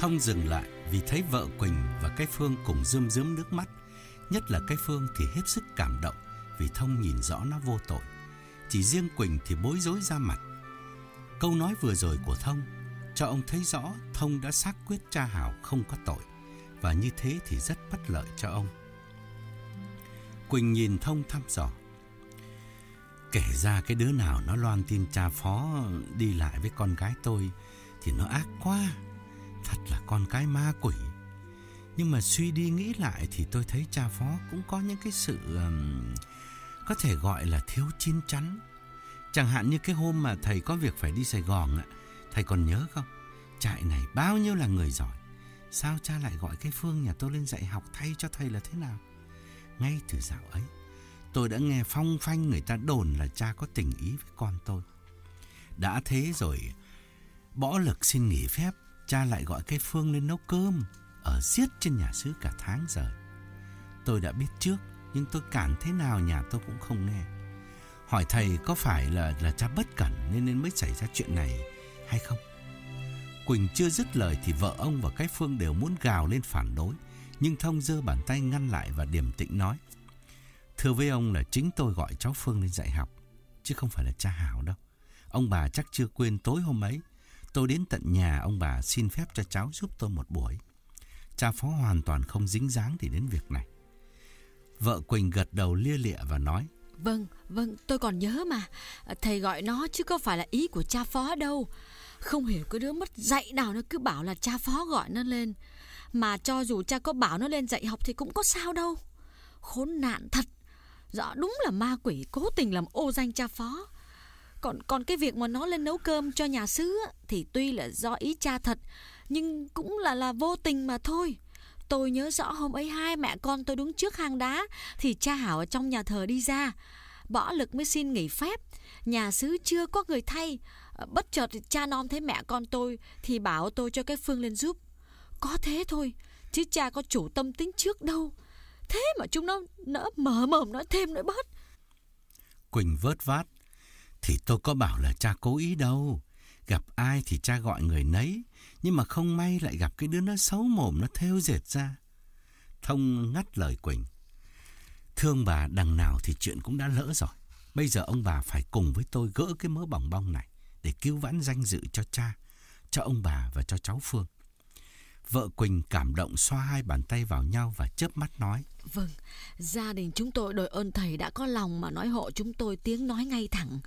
Thông dừng lại vì thấy vợ Quỳnh và cái Phương cùng rơm rớm nước mắt. Nhất là cái Phương thì hết sức cảm động vì Thông nhìn rõ nó vô tội. Chỉ riêng Quỳnh thì bối rối ra mặt. Câu nói vừa rồi của Thông cho ông thấy rõ Thông đã xác quyết cha Hảo không có tội. Và như thế thì rất bất lợi cho ông. Quỳnh nhìn Thông thăm dò. Kể ra cái đứa nào nó loan tin cha phó đi lại với con gái tôi thì nó ác quá. Thật là con cái ma quỷ. Nhưng mà suy đi nghĩ lại thì tôi thấy cha phó cũng có những cái sự um, có thể gọi là thiếu chín chắn. Chẳng hạn như cái hôm mà thầy có việc phải đi Sài Gòn ạ, thầy còn nhớ không? Trại này bao nhiêu là người giỏi. Sao cha lại gọi cái Phương nhà tôi lên dạy học thay cho thầy là thế nào? Ngay từ dạo ấy, tôi đã nghe phong phanh người ta đồn là cha có tình ý với con tôi. Đã thế rồi, bỏ lực xin nghỉ phép cha lại gọi cái Phương lên nấu cơm ở xiết trên nhà xứ cả tháng rồi. Tôi đã biết trước, nhưng tôi cản thế nào nhà tôi cũng không nghe. Hỏi thầy có phải là là cha bất cẩn nên nên mới xảy ra chuyện này hay không? Quỳnh chưa dứt lời thì vợ ông và cái Phương đều muốn gào lên phản đối, nhưng Thông dơ bàn tay ngăn lại và điềm tĩnh nói: "Thưa với ông là chính tôi gọi cháu Phương lên dạy học, chứ không phải là cha Hảo đâu. Ông bà chắc chưa quên tối hôm ấy Tôi đến tận nhà ông bà xin phép cho cháu giúp tôi một buổi. Cha phó hoàn toàn không dính dáng thì đến việc này. Vợ Quỳnh gật đầu lia lịa và nói. Vâng, vâng, tôi còn nhớ mà. Thầy gọi nó chứ có phải là ý của cha phó đâu. Không hiểu cái đứa mất dạy nào nó cứ bảo là cha phó gọi nó lên. Mà cho dù cha có bảo nó lên dạy học thì cũng có sao đâu. Khốn nạn thật. Rõ đúng là ma quỷ cố tình làm ô danh cha phó. Còn còn cái việc mà nó lên nấu cơm cho nhà xứ thì tuy là do ý cha thật, nhưng cũng là là vô tình mà thôi. Tôi nhớ rõ hôm ấy hai mẹ con tôi đứng trước hang đá thì cha Hảo ở trong nhà thờ đi ra. Bỏ lực mới xin nghỉ phép. Nhà xứ chưa có người thay. Ờ, bất chợt cha non thấy mẹ con tôi thì bảo tôi cho cái Phương lên giúp. Có thế thôi, chứ cha có chủ tâm tính trước đâu. Thế mà chúng nó nỡ mở mồm nói thêm nữa bớt. Quỳnh vớt vát thì tôi có bảo là cha cố ý đâu. Gặp ai thì cha gọi người nấy. Nhưng mà không may lại gặp cái đứa nó xấu mồm nó theo dệt ra. Thông ngắt lời Quỳnh. Thương bà đằng nào thì chuyện cũng đã lỡ rồi. Bây giờ ông bà phải cùng với tôi gỡ cái mớ bỏng bong này để cứu vãn danh dự cho cha, cho ông bà và cho cháu Phương. Vợ Quỳnh cảm động xoa hai bàn tay vào nhau và chớp mắt nói. Vâng, gia đình chúng tôi đội ơn thầy đã có lòng mà nói hộ chúng tôi tiếng nói ngay thẳng.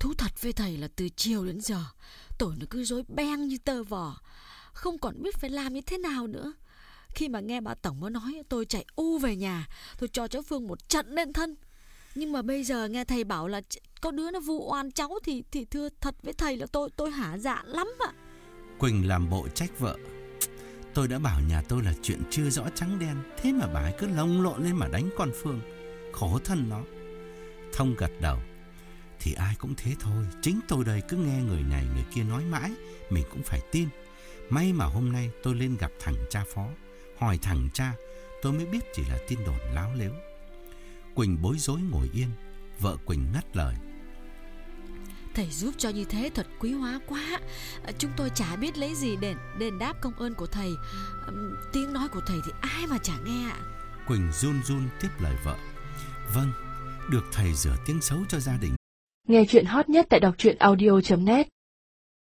Thú thật với thầy là từ chiều đến giờ, tôi nó cứ rối beng như tơ vò, không còn biết phải làm như thế nào nữa. Khi mà nghe bà Tổng mới nói, tôi chạy u về nhà, tôi cho cháu Phương một trận lên thân. Nhưng mà bây giờ nghe thầy bảo là có đứa nó vu oan cháu thì thì thưa thật với thầy là tôi tôi hả dạ lắm ạ. Quỳnh làm bộ trách vợ. Tôi đã bảo nhà tôi là chuyện chưa rõ trắng đen, thế mà bà ấy cứ lông lộn lên mà đánh con Phương. Khổ thân nó. Thông gật đầu. Thì ai cũng thế thôi, chính tôi đây cứ nghe người này người kia nói mãi, mình cũng phải tin. May mà hôm nay tôi lên gặp thằng cha phó, hỏi thằng cha, tôi mới biết chỉ là tin đồn láo lếu. Quỳnh bối rối ngồi yên, vợ Quỳnh ngắt lời. Thầy giúp cho như thế thật quý hóa quá. Chúng tôi chả biết lấy gì đền đền đáp công ơn của thầy. Tiếng nói của thầy thì ai mà chả nghe ạ? Quỳnh run run tiếp lời vợ. Vâng, được thầy rửa tiếng xấu cho gia đình. Nghe chuyện hot nhất tại đọc truyện audio.net